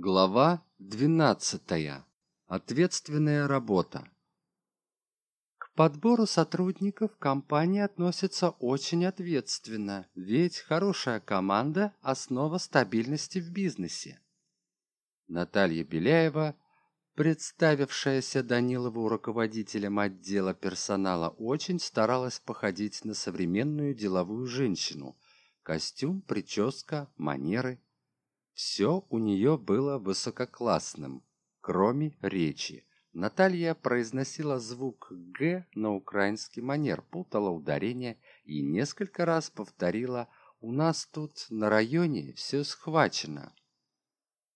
Глава 12. Ответственная работа. К подбору сотрудников компания относится очень ответственно, ведь хорошая команда – основа стабильности в бизнесе. Наталья Беляева, представившаяся Данилову руководителем отдела персонала, очень старалась походить на современную деловую женщину. Костюм, прическа, манеры – все у нее было высококлассным, кроме речи. Наталья произносила звук «г» на украинский манер, путала ударение и несколько раз повторила «У нас тут на районе все схвачено».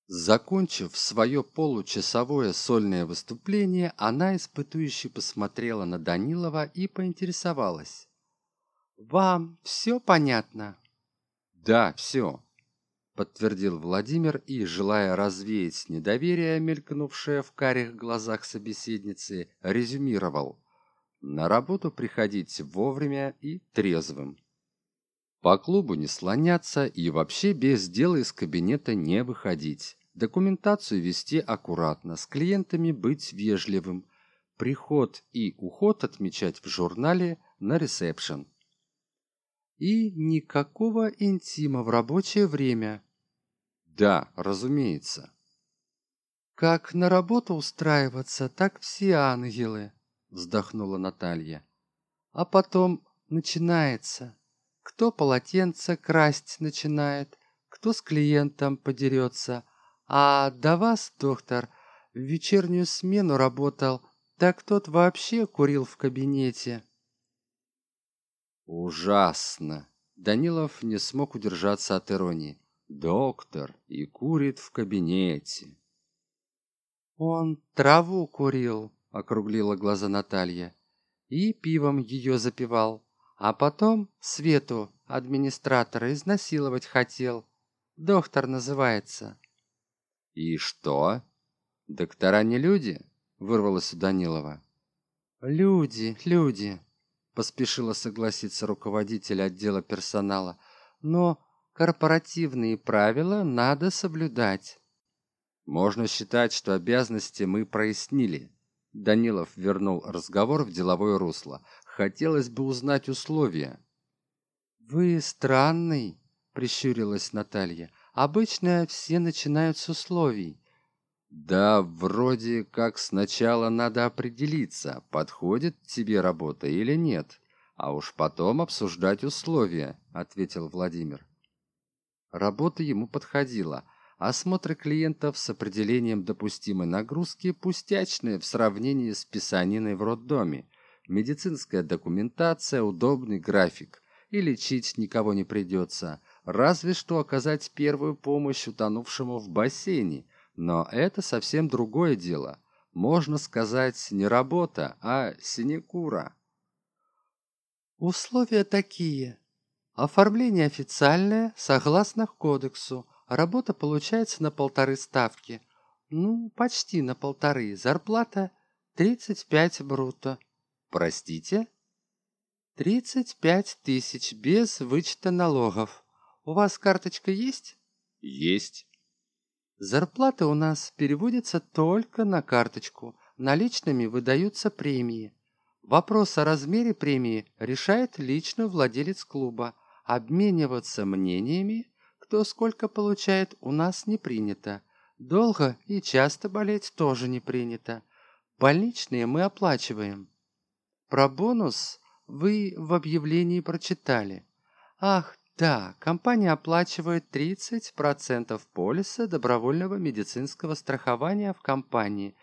Закончив свое получасовое сольное выступление, она испытующе посмотрела на Данилова и поинтересовалась. «Вам все понятно?» «Да, все», подтвердил Владимир и, желая развеять недоверие, мелькнувшее в карих глазах собеседницы, резюмировал. На работу приходить вовремя и трезвым. По клубу не слоняться и вообще без дела из кабинета не выходить. Документацию вести аккуратно, с клиентами быть вежливым. Приход и уход отмечать в журнале на ресепшн и никакого интима в рабочее время. Да, разумеется. Как на работу устраиваться, так все ангелы, вздохнула Наталья. А потом начинается. Кто полотенце красть начинает, кто с клиентом подерется. А до вас, доктор, в вечернюю смену работал, так тот вообще курил в кабинете. Ужасно. Данилов не смог удержаться от иронии. Доктор и курит в кабинете. Он траву курил, округлила глаза Наталья, и пивом ее запивал, а потом Свету, администратора, изнасиловать хотел. Доктор называется. И что? Доктора не люди? Вырвалось у Данилова. Люди, люди, поспешила согласиться руководитель отдела персонала. Но корпоративные правила надо соблюдать. Можно считать что обязанности мы прояснили. Данилов вернул разговор в деловое русло. Хотелось бы узнать условия. Вы странный прищурилась наталья. Обычно все начинают с условий да вроде как сначала надо определиться подходит тебе работа или нет а уж потом обсуждать условия ответил владимир. Работа ему подходила. Осмотры клиентов с определением допустимой нагрузки пустячные в сравнении с писаниной в роддоме. Медицинская документация удобный график. И лечить никого не придется. Разве что оказать первую помощь утонувшему в бассейне но это совсем другое дело. Можно сказать, не работа, а синекура. Условия такие. Оформление официальное, согласно кодексу. Работа получается на полторы ставки. Ну, почти на полторы. Зарплата 35 бруто. Простите? 35 тысяч без вычета налогов. У вас карточка есть? Есть. Зарплата у нас переводится только на карточку. Наличными выдаются премии. Вопрос о размере премии решает лично владелец клуба. Обмениваться мнениями, кто сколько получает, у нас не принято. Долго и часто болеть тоже не принято. Больничные мы оплачиваем. Про бонус вы в объявлении прочитали. Ах, да, компания оплачивает 30% полиса добровольного медицинского страхования в компании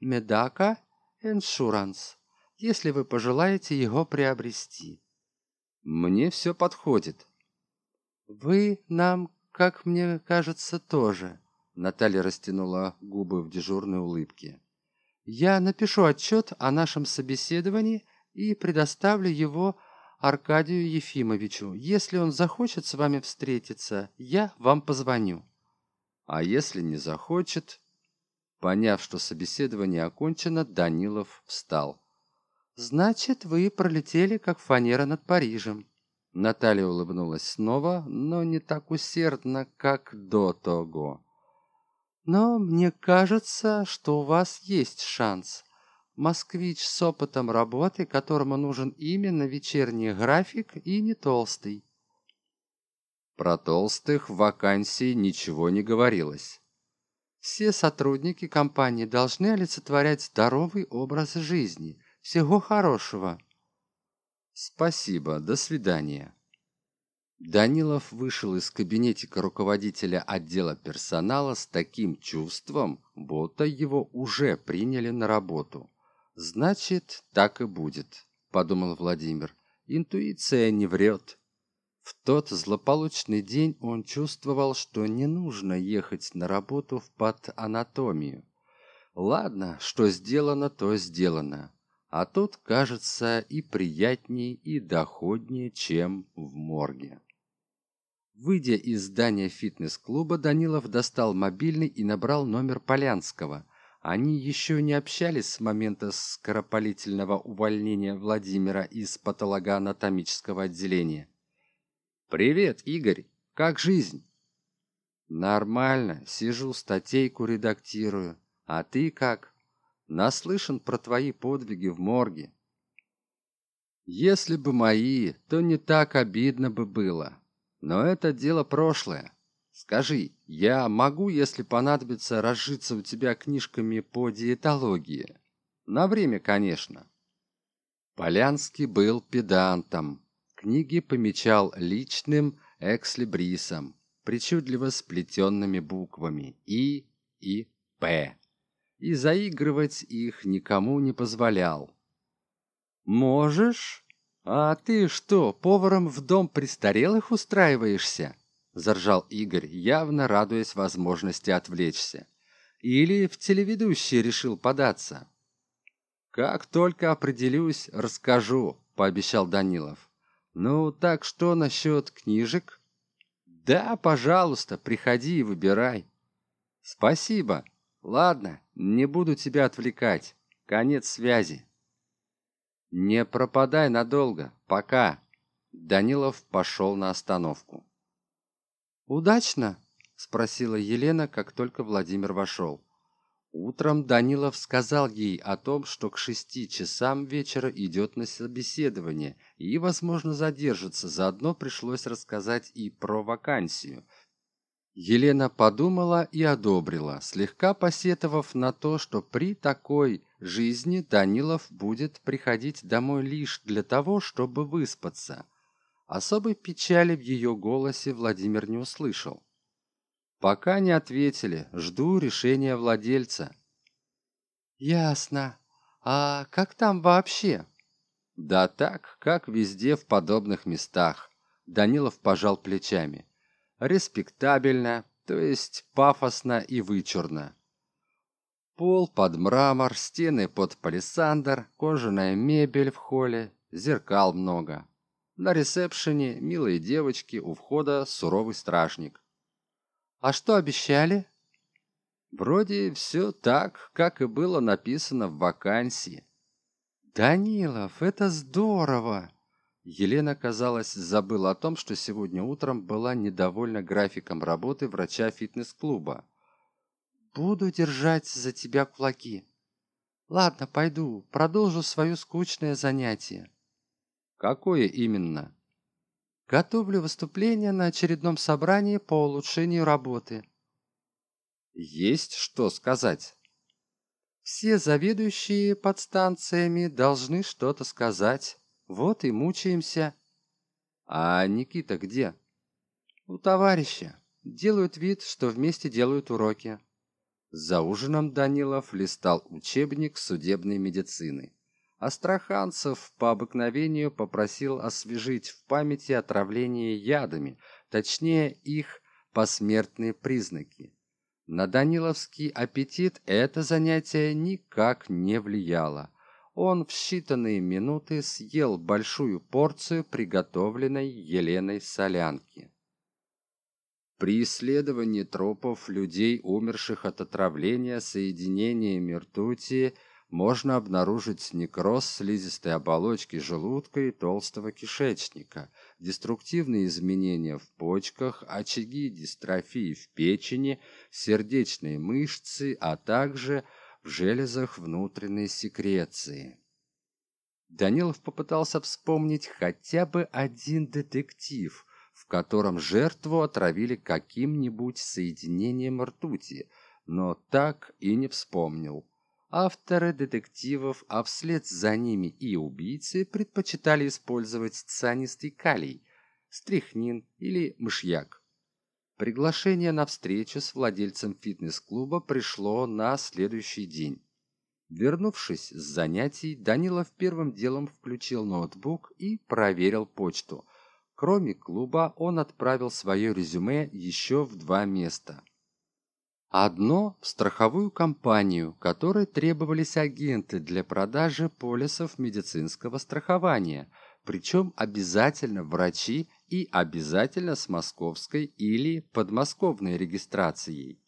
Медака Insurance, если вы пожелаете его приобрести. Мне все подходит. Вы нам, как мне кажется, тоже. Наталья растянула губы в дежурной улыбке. Я напишу отчет о нашем собеседовании и предоставлю его Аркадию Ефимовичу. Если он захочет с вами встретиться, я вам позвоню. А если не захочет? Поняв, что собеседование окончено, Данилов встал. Значит, вы пролетели, как фанера над Парижем. Наталья улыбнулась снова, но не так усердно, как до того. но мне кажется что у вас есть шанс москвич с опытом работы которому нужен именно вечерний график и не толстый. Про толстых в вакансии ничего не говорилось. Все сотрудники компании должны олицетворять здоровый образ жизни. Всего хорошего. Спасибо. До свидания. Данилов вышел из кабинетика руководителя отдела персонала с таким чувством будто его уже приняли на работу значит так и будет подумал владимир. Интуиция не врет в тот злополучный день он чувствовал что не нужно ехать на работу в патанатомию ладно что сделано то сделано. А тут кажется и приятнее и доходнее чем в морге. Выйдя из здания фитнес-клуба данилов достал мобильный и набрал номер полянского они еще не общались с момента скоропалительного увольнения владимира из патологоанатомического отделения. Привет игорь! Как жизнь? Нормально. Сижу статейку редактирую. А ты как? Наслышан про твои подвиги в морге если бы мои то не так обидно бы было. Но это дело прошлое скажи я могу если понадобится разжиться у тебя книжками по диетологии на время конечно полянский был педантом книги помечал личным экслибрисом, причудливо сплетенными буквами И и П. И заигрывать их никому не позволял. «Можешь? А ты что, поваром в дом престарелых устраиваешься?» Заржал Игорь, явно радуясь возможности отвлечься. «Или в телеведущий решил податься?» «Как только определюсь, расскажу», — пообещал Данилов. Ну так что насчет книжек? Да пожалуйста приходи и выбирай. Спасибо. Ладно не буду тебя отвлекать. Конец связи. Не пропадай надолго. Пока. Данилов пошел на остановку удачно спросила елена как только владимир вошел Утром Данилов сказал ей о том, что к шести часам вечера идет на собеседование и, возможно, задержится. Заодно пришлось рассказать и про вакансию. Елена подумала и одобрила, слегка посетовав на то, что при такой жизни Данилов будет приходить домой лишь для того, чтобы выспаться. Особой печали в ее голосе Владимир не услышал. Пока не ответили жду решения владельца. Ясно. А как там вообще? Да так как везде в подобных местах. Данилов пожал плечами. Респектабельно то есть пафосно и вычурно. Пол под мрамор стены под палисандр кожаная мебель в холле зеркал много на ресепшене милые девочки у входа суровый стражник. А что обещали? Вроде все так как и было написано в вакансии данилов это здорово! Елена казалось забыла о том что сегодня утром была недовольна графиком работы врача фитнес-клуба. Буду держать за тебя кулаки. Ладно пойду продолжу свое скучное занятие какое именно Готовлю выступление на очередном собрании по улучшению работы. Есть что сказать. Все заведующие подстанциями должны что-то сказать. Вот и мучаемся. А Никита где? У товарища. Делают вид, что вместе делают уроки. За ужином Данилов листал учебник судебной медицины. Астраханцев по обыкновению попросил освежить в памяти отравление ядами, точнее их посмертные признаки. На Даниловский аппетит это занятие никак не влияло. Он в считанные минуты съел большую порцию приготовленной Еленой солянки. При исследовании тропов людей, умерших от отравления соединениями ртути, можно обнаружить некроз слизистой оболочки желудка и толстого кишечника, деструктивные изменения в почках, очаги дистрофии в печени, сердечные мышцы, а также в железах внутренней секреции. Данилов попытался вспомнить хотя бы один детектив, в котором жертву отравили каким-нибудь соединением ртути, но так и не вспомнил. Авторы детективов, а вслед за ними и убийцы предпочитали использовать цианистый калий, стрихнин или мышьяк. Приглашение на встречу с владельцем фитнес-клуба пришло на следующий день. Вернувшись с занятий, Данилов первым делом включил ноутбук и проверил почту. Кроме клуба, он отправил свое резюме еще в два места. Одно в страховую компанию, которой требовались агенты для продажи полисов медицинского страхования, причем обязательно врачи и обязательно с московской или подмосковной регистрацией.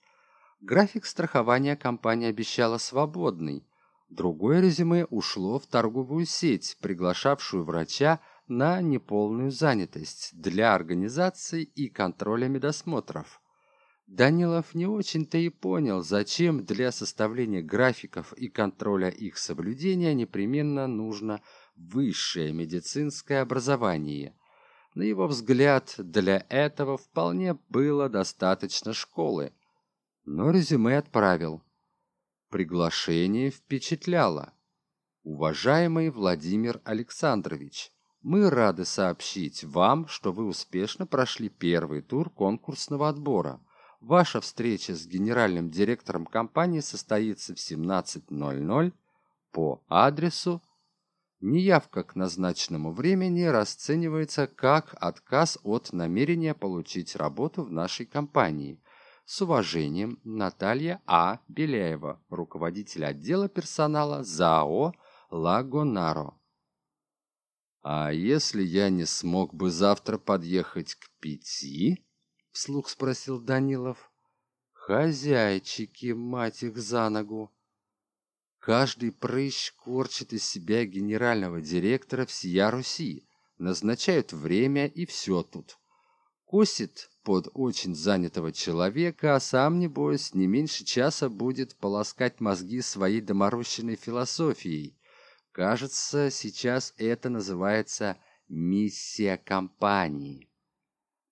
График страхования компания обещала свободный. Другое резюме ушло в торговую сеть, приглашавшую врача на неполную занятость для организации и контроля медосмотров. Данилов не очень-то и понял, зачем для составления графиков и контроля их соблюдения непременно нужно высшее медицинское образование. На его взгляд, для этого вполне было достаточно школы. Но резюме отправил. Приглашение впечатляло. Уважаемый Владимир Александрович, мы рады сообщить вам, что вы успешно прошли первый тур конкурсного отбора. Ваша встреча с генеральным директором компании состоится в 17.00 по адресу. Неявка к назначенному времени расценивается как отказ от намерения получить работу в нашей компании. С уважением, Наталья А. Беляева, руководитель отдела персонала ЗАО «Лагонаро». «А если я не смог бы завтра подъехать к пяти?» Вслух спросил данилов. Хозяйчики мать их за ногу! Каждый прыщ корчит из себя генерального директора всея руси. Назначают время и все тут. Косит под очень занятого человека а сам небось не меньше часа будет полоскать мозги своей доморощенной философией. Кажется сейчас это называется миссия компании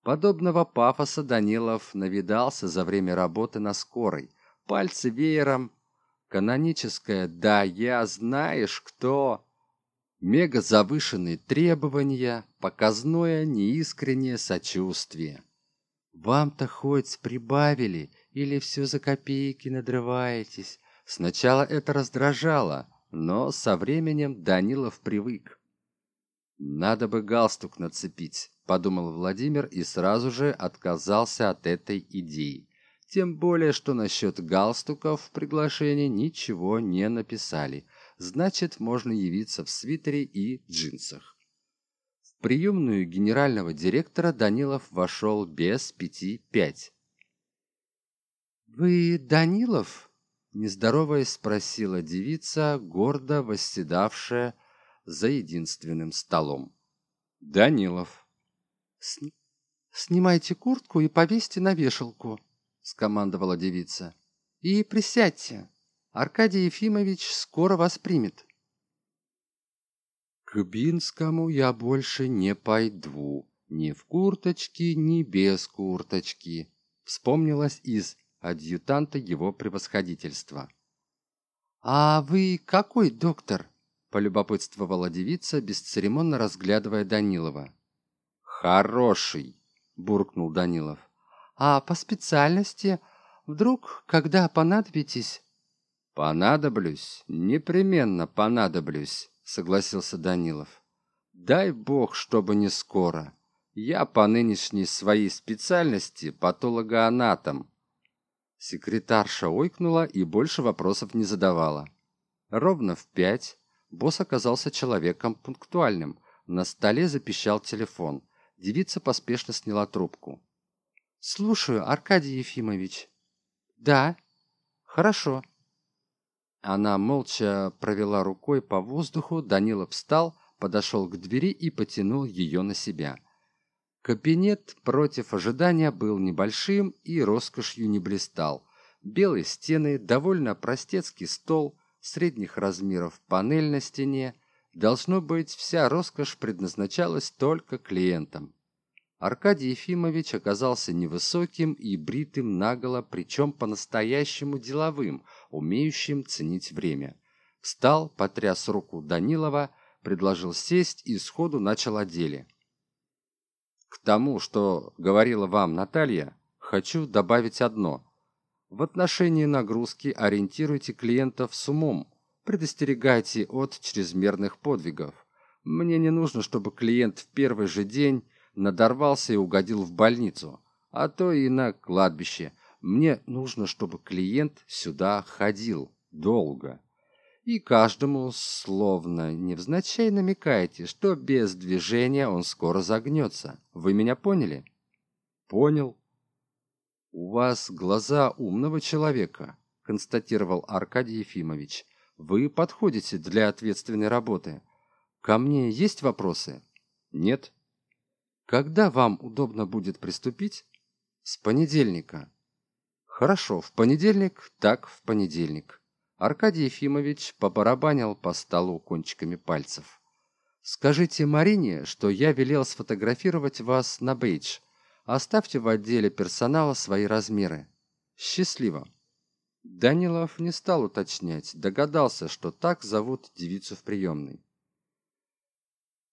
Подобного пафоса Данилов навидался за время работы на скорой. Пальцы веером, каноническое «да, я знаешь кто», мега завышенные требования, показное неискреннее сочувствие. Вам-то хоть прибавили или все за копейки надрываетесь? Сначала это раздражало, но со временем Данилов привык. Надо бы галстук нацепить, подумал Владимир и сразу же отказался от этой идеи. Тем более, что насчет галстуков в приглашении ничего не написали. Значит, можно явиться в свитере и джинсах. В приемную генерального директора Данилов вошел без пяти пять. «Вы Данилов?» – нездороваясь спросила девица, гордо восседавшая за единственным столом. «Данилов». «Снимайте куртку и повесьте на вешалку», — скомандовала девица. «И присядьте. Аркадий Ефимович скоро вас примет». «К Бинскому я больше не пойду. Ни в курточке, ни без курточки», — вспомнилось из адъютанта его превосходительства. «А вы какой доктор?» — полюбопытствовала девица, бесцеремонно разглядывая Данилова хороший буркнул данилов. А по специальности? Вдруг когда понадобитесь? Понадоблюсь непременно понадоблюсь согласился данилов. Дай бог чтобы не скоро. Я по нынешней своей специальности патологоанатом секретарша ойкнула и больше вопросов не задавала. Ровно в пять босс оказался человеком пунктуальным. На столе запищал телефон девица поспешно сняла трубку слушаю аркадий ефимович да хорошо Она молча провела рукой по воздуху, Данилов встал, подошел к двери и потянул ее на себя. Кабинет против ожидания был небольшим и роскошью не блистал. Белые стены, довольно простецкий стол, средних размеров панель на стене. Должно быть, вся роскошь предназначалась только клиентам. Аркадий Ефимович оказался невысоким и бритым наголо, причем по-настоящему деловым, умеющим ценить время. Встал, потряс руку Данилова, предложил сесть и сходу начал о деле. К тому, что говорила вам Наталья, хочу добавить одно. В отношении нагрузки ориентируйте клиентов с умом, предостерегайте от чрезмерных подвигов. Мне не нужно, чтобы клиент в первый же день надорвался и угодил в больницу, а то и на кладбище. Мне нужно, чтобы клиент сюда ходил долго. И каждому словно невзначай намекаете, что без движения он скоро загнется. Вы меня поняли? Понял. У вас глаза умного человека, констатировал Аркадий Ефимович. Вы подходите для ответственной работы. Ко мне есть вопросы? Нет. Когда вам удобно будет приступить? С понедельника. Хорошо, в понедельник, так в понедельник. Аркадий Ефимович побарабанил по столу кончиками пальцев. Скажите Марине, что я велел сфотографировать вас на бейдж. Оставьте в отделе персонала свои размеры. Счастливо. Данилов не стал уточнять, догадался, что так зовут девицу в приемной.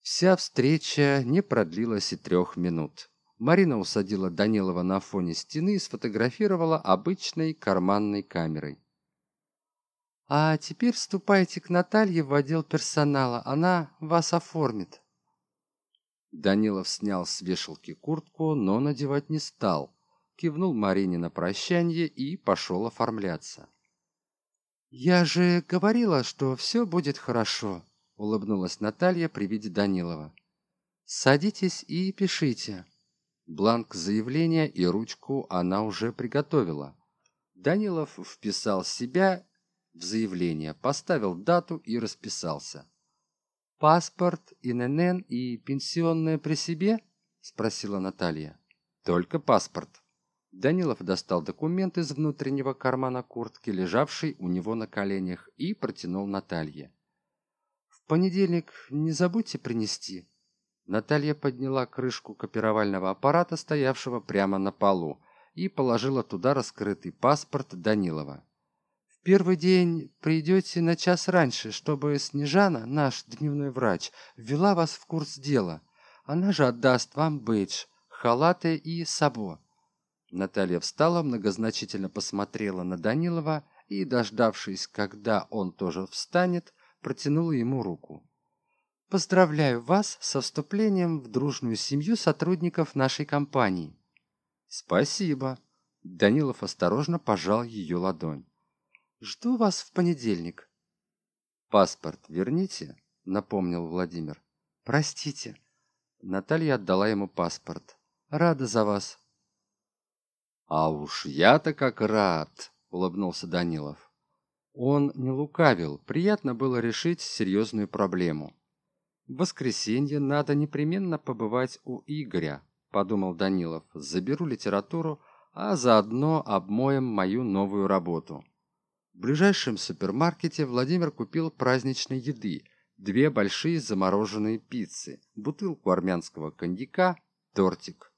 Вся встреча не продлилась и трех минут. Марина усадила Данилова на фоне стены и сфотографировала обычной карманной камерой. «А теперь вступайте к Наталье в отдел персонала, она вас оформит». Данилов снял с вешалки куртку, но надевать не стал. Кивнул Марине на прощание и пошел оформляться. «Я же говорила, что все будет хорошо», — улыбнулась Наталья при виде Данилова. «Садитесь и пишите». Бланк заявления и ручку она уже приготовила. Данилов вписал себя в заявление, поставил дату и расписался. «Паспорт, ИНН и пенсионное при себе?» – спросила Наталья. «Только паспорт». Данилов достал документ из внутреннего кармана куртки, лежавший у него на коленях, и протянул Наталье. Понедельник не забудьте принести? Наталья подняла крышку копировального аппарата стоявшего прямо на полу и положила туда раскрытый паспорт данилова. В первый день придете на час раньше чтобы снежана наш дневной врач ввела вас в курс дела. Она же отдаст вам бейдж халаты и сабо наталья встала многозначительно посмотрела на данилова и дождавшись когда он тоже встанет протянула ему руку. «Поздравляю вас со вступлением в дружную семью сотрудников нашей компании». «Спасибо». Данилов осторожно пожал ее ладонь. «Жду вас в понедельник». «Паспорт верните», — напомнил Владимир. «Простите». Наталья отдала ему паспорт. «Рада за вас». «А уж я-то как рад», — улыбнулся Данилов. Он не лукавил, приятно было решить серьезную проблему. В воскресенье надо непременно побывать у Игоря, подумал Данилов. Заберу литературу, а заодно обмоем мою новую работу. В ближайшем супермаркете Владимир купил праздничной еды, две большие замороженные пиццы, бутылку армянского коньяка, тортик.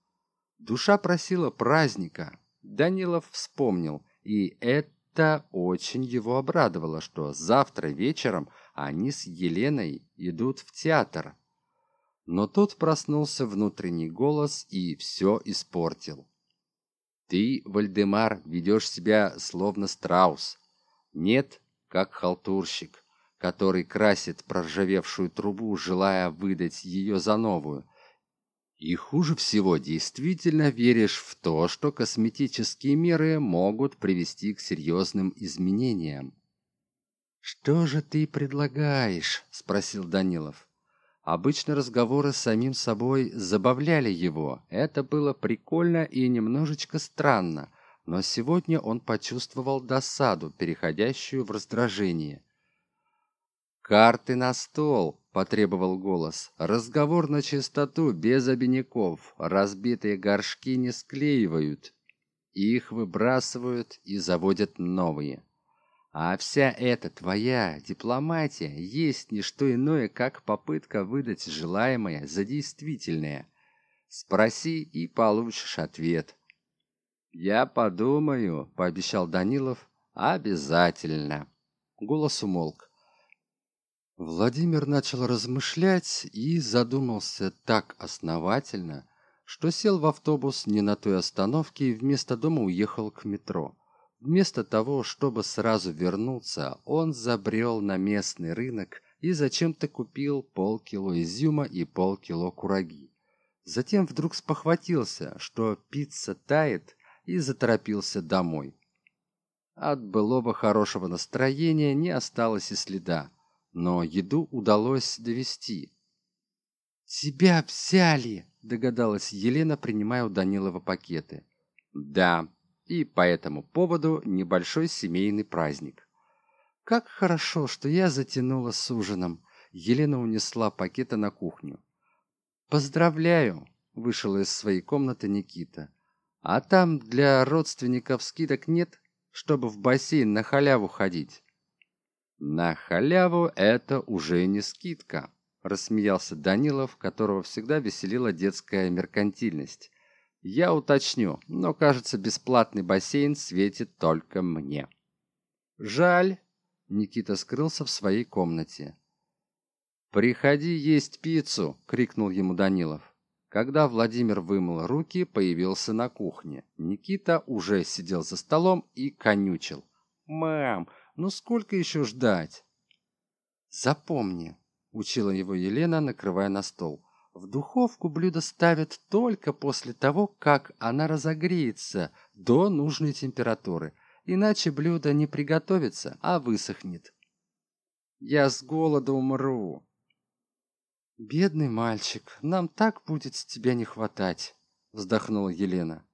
Душа просила праздника. Данилов вспомнил, и это очень его обрадовало, что завтра вечером они с Еленой идут в театр. Но тут проснулся внутренний голос и все испортил. Ты, Вальдемар, ведешь себя словно страус. Нет, как халтурщик, который красит проржавевшую трубу, желая выдать ее за новую – и хуже всего действительно веришь в то, что косметические меры могут привести к серьезным изменениям. «Что же ты предлагаешь?» – спросил Данилов. Обычно разговоры с самим собой забавляли его. Это было прикольно и немножечко странно. но сегодня он почувствовал досаду, переходящую в раздражение. «Карты на стол!» — потребовал голос. «Разговор на чистоту, без обиняков. Разбитые горшки не склеивают. Их выбрасывают и заводят новые. А вся эта твоя дипломатия есть не что иное, как попытка выдать желаемое за действительное. Спроси и получишь ответ. «Я подумаю», — пообещал Данилов. «Обязательно». Голос умолк. Владимир начал размышлять и задумался так основательно, что сел в автобус не на той остановке и вместо дома уехал к метро. Вместо того, чтобы сразу вернуться, он забрел на местный рынок и зачем-то купил полкило изюма и полкило кураги. Затем вдруг спохватился, что пицца тает, и заторопился домой. От былого хорошего настроения не осталось и следа, но еду удалось довести. «Тебя взяли!» – догадалась Елена, принимая у Данилова пакеты. «Да, и по этому поводу небольшой семейный праздник. Как хорошо, что я затянула с ужином. Елена унесла пакеты на кухню. «Поздравляю!» – вышел из своей комнаты Никита. «А там для родственников скидок нет, чтобы в бассейн на халяву ходить». «На халяву это уже не скидка», – рассмеялся Данилов, которого всегда веселила детская меркантильность. Я уточню, но, кажется, бесплатный бассейн светит только мне. Жаль. Никита скрылся в своей комнате. «Приходи есть пиццу!» — крикнул ему Данилов. Когда Владимир вымыл руки, появился на кухне. Никита уже сидел за столом и конючил. «Мам, ну сколько еще ждать?» «Запомни», — учила его Елена, накрывая на стол. В духовку блюдо ставят только после того, как она разогреется до нужной температуры, иначе блюдо не приготовится, а высохнет. Я с голода умру. Бедный мальчик, нам так будет с тебя не хватать, вздохнула Елена.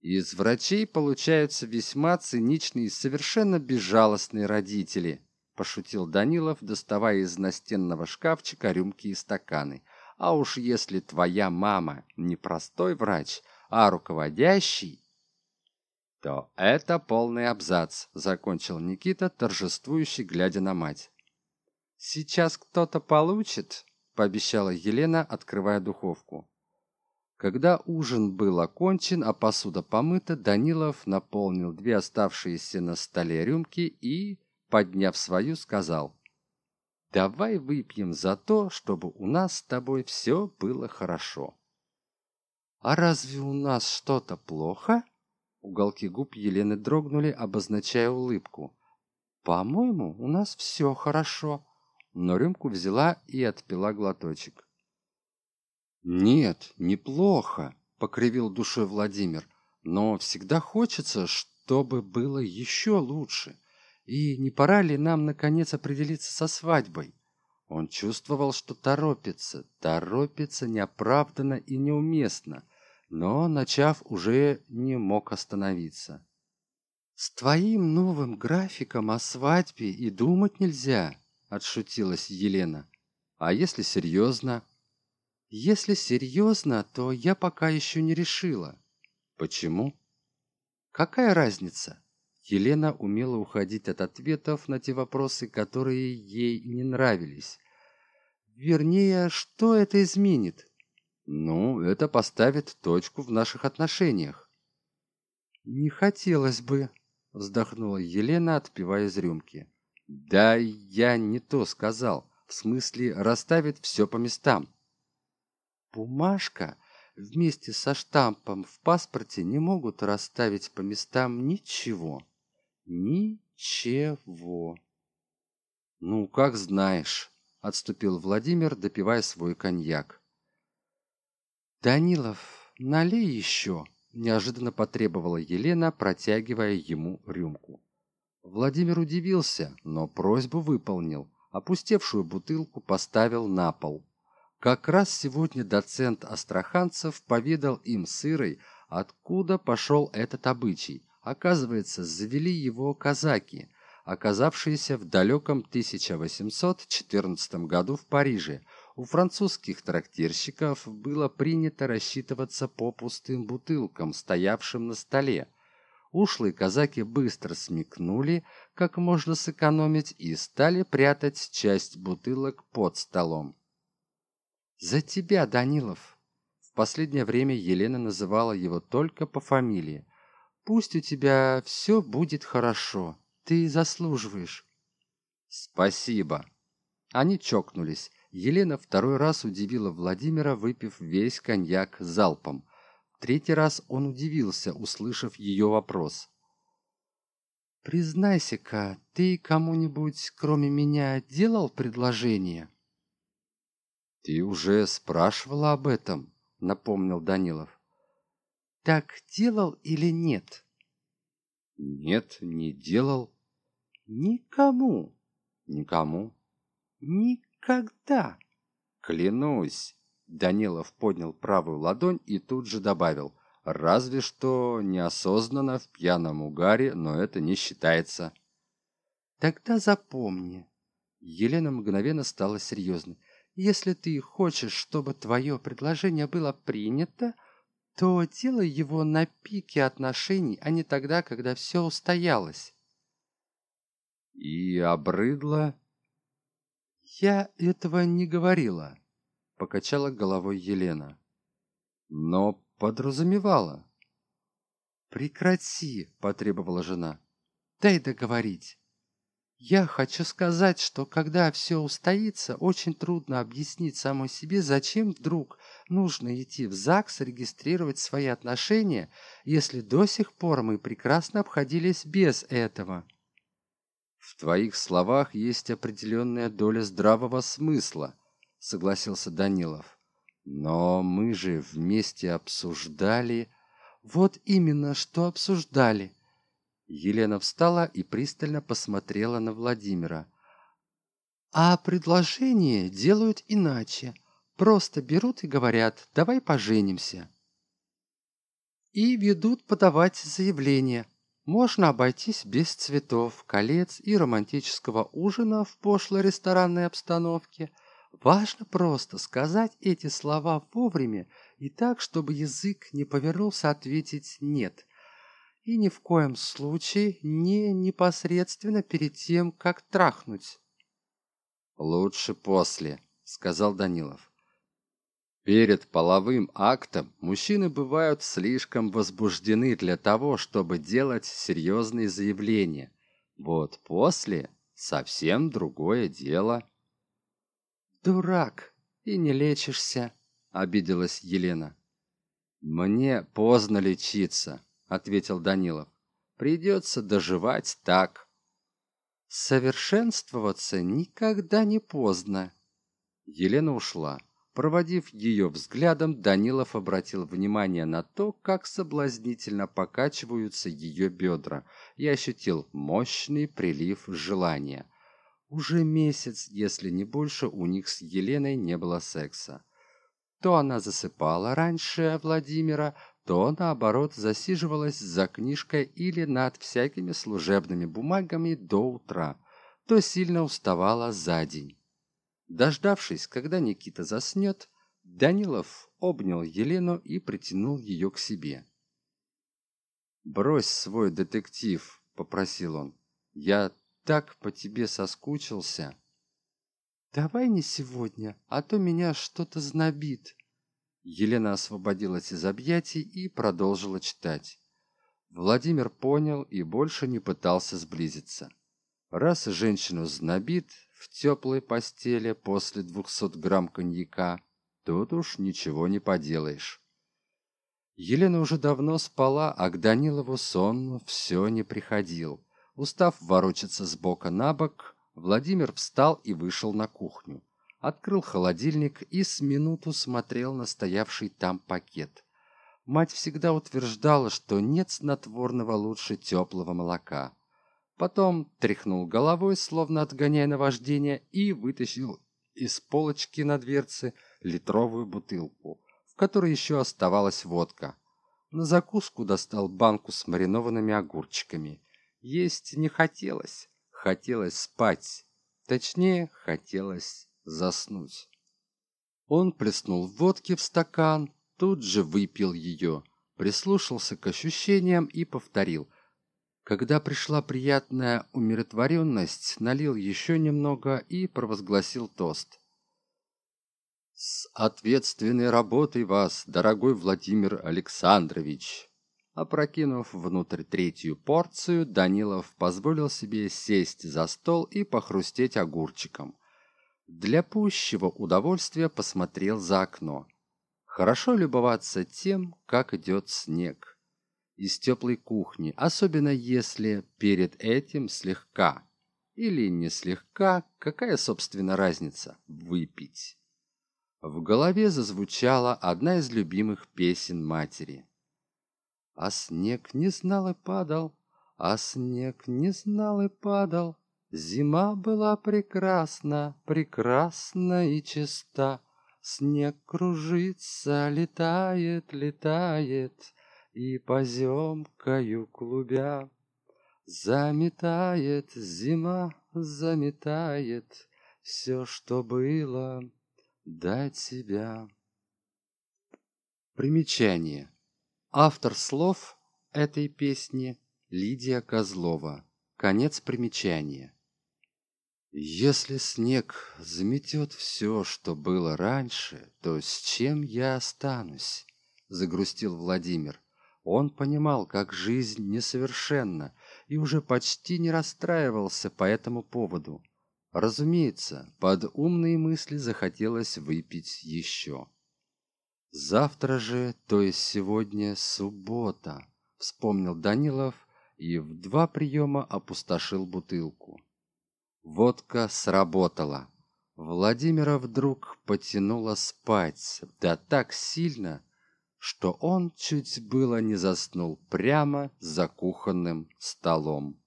Из врачей получаются весьма циничные и совершенно безжалостные родители, пошутил Данилов, доставая из настенного шкафчика рюмки и стаканы – а уж если твоя мама не простой врач, а руководящий, то это полный абзац, закончил Никита, торжествующий, глядя на мать. Сейчас кто-то получит, пообещала Елена, открывая духовку. Когда ужин был окончен, а посуда помыта, Данилов наполнил две оставшиеся на столе рюмки и, подняв свою, сказал Давай выпьем за то, чтобы у нас с тобой все было хорошо. А разве у нас что-то плохо? Уголки губ Елены дрогнули, обозначая улыбку. По-моему, у нас все хорошо. Но рюмку взяла и отпила глоточек. Нет, неплохо, покривил душой Владимир. Но всегда хочется, чтобы было еще лучше. И не пора ли нам, наконец, определиться со свадьбой? Он чувствовал, что торопится, торопится неоправданно и неуместно, но, начав, уже не мог остановиться. «С твоим новым графиком о свадьбе и думать нельзя», — отшутилась Елена. «А если серьезно?» «Если серьезно, то я пока еще не решила». «Почему?» «Какая разница?» Елена умела уходить от ответов на те вопросы, которые ей не нравились. Вернее, что это изменит? Ну, это поставит точку в наших отношениях. Не хотелось бы, вздохнула Елена, отпивая из рюмки. Да, я не то сказал. В смысле, расставит все по местам. Бумажка вместе со штампом в паспорте не могут расставить по местам ничего. Ничего. Ну, как знаешь, отступил Владимир, допивая свой коньяк. Данилов, налей еще, неожиданно потребовала Елена, протягивая ему рюмку. Владимир удивился, но просьбу выполнил. Опустевшую бутылку поставил на пол. Как раз сегодня доцент Астраханцев поведал им сырой, откуда пошел этот обычай, Оказывается, завели его казаки, оказавшиеся в далеком 1814 году в Париже. У французских трактирщиков было принято рассчитываться по пустым бутылкам, стоявшим на столе. Ушлые казаки быстро смекнули, как можно сэкономить, и стали прятать часть бутылок под столом. «За тебя, Данилов!» В последнее время Елена называла его только по фамилии. «Пусть у тебя все будет хорошо. Ты заслуживаешь». «Спасибо». Они чокнулись. Елена второй раз удивила Владимира, выпив весь коньяк залпом. Третий раз он удивился, услышав ее вопрос. «Признайся-ка, ты кому-нибудь, кроме меня, делал предложение?» «Ты уже спрашивала об этом», — напомнил Данилов. «Так делал или нет?» «Нет, не делал». «Никому?» «Никому». «Никогда?» «Клянусь». Данилов поднял правую ладонь и тут же добавил. «Разве что неосознанно в пьяном угаре, но это не считается». «Тогда запомни». Елена мгновенно стала серьезной. «Если ты хочешь, чтобы твое предложение было принято, то делай его на пике отношений, а не тогда, когда все устоялось». «И обрыдло?» «Я этого не говорила», покачала головой елена но подразумевала прекрати потребовала жена дай договорить я хочу сказать что когда все устоится очень трудно объяснить самой себе зачем вдруг нужно идти в ЗАГС регистрировать свои отношения если до сих пор мы прекрасно обходились без этого в твоих словах есть определенная доля здравого смысла — согласился Данилов. «Но мы же вместе обсуждали...» «Вот именно, что обсуждали!» Елена встала и пристально посмотрела на Владимира. «А предложение делают иначе. Просто берут и говорят, давай поженимся». И ведут подавать заявление. Можно обойтись без цветов, колец и романтического ужина в пошлой ресторанной обстановке – Важно просто сказать эти слова вовремя и так, чтобы язык не повернулся ответить «нет». И ни в коем случае не непосредственно перед тем, как трахнуть. «Лучше после», — сказал Данилов. Перед половым актом мужчины бывают слишком возбуждены для того, чтобы делать серьезные заявления. Вот после совсем другое дело дурак и не лечишься обиделась елена мне поздно лечиться ответил данилов придется доживать так. Совершенствоваться никогда не поздно. Елена ушла. Проводив ее взглядом данилов обратил внимание на то как соблазнительно покачиваются ее бедра и ощутил мощный прилив желания. Уже месяц, если не больше, у них с Еленой не было секса. То она засыпала раньше Владимира, то наоборот засиживалась за книжкой или над всякими служебными бумагами до утра, то сильно уставала за день. Дождавшись, когда Никита заснет, Данилов обнял Елену и притянул ее к себе. «Брось свой детектив», — попросил он. «Я так по тебе соскучился. Давай не сегодня, а то меня что-то знобит. Елена освободилась из объятий и продолжила читать. Владимир понял и больше не пытался сблизиться. Раз женщину знобит в теплой постели после двухсот грамм коньяка, тут уж ничего не поделаешь. Елена уже давно спала, а к Данилову сон все не приходил. Устав ворочаться с бока на бок, Владимир встал и вышел на кухню. Открыл холодильник и с минуту смотрел на стоявший там пакет. Мать всегда утверждала, что нет снотворного лучше теплого молока. Потом тряхнул головой, словно отгоняя наваждение, и вытащил из полочки на дверце литровую бутылку, в которой еще оставалась водка. На закуску достал банку с маринованными огурчиками. Есть не хотелось, хотелось спать. Точнее, хотелось заснуть. Он плеснул водки в стакан, тут же выпил ее, прислушался к ощущениям и повторил. Когда пришла приятная умиротворенность, налил еще немного и провозгласил тост. «С ответственной работой вас, дорогой Владимир Александрович!» Опрокинув внутрь третью порцию, Данилов позволил себе сесть за стол и похрустеть огурчиком. Для пущего удовольствия посмотрел за окно. Хорошо любоваться тем, как идет снег. Из теплой кухни, особенно если перед этим слегка. Или не слегка, какая, собственно, разница, выпить. В голове зазвучала одна из любимых песен матери. А снег не знал и падал, а снег не знал и падал. Зима была прекрасна, прекрасна и чиста. Снег кружится, летает, летает, И поземкою клубя. Заметает зима, заметает Все, что было до тебя. Примечание. Автор слов этой песни Лидия Козлова. Конец примечания. Если снег заметет все, что было раньше, то с чем я останусь? Загрустил Владимир. Он понимал, как жизнь несовершенна, и уже почти не расстраивался по этому поводу. Разумеется, под умные мысли захотелось выпить еще. Завтра же, то есть сегодня, суббота, вспомнил Данилов и в два приема опустошил бутылку. Водка сработала. Владимира вдруг потянуло спать, да так сильно, что он чуть было не заснул прямо за кухонным столом.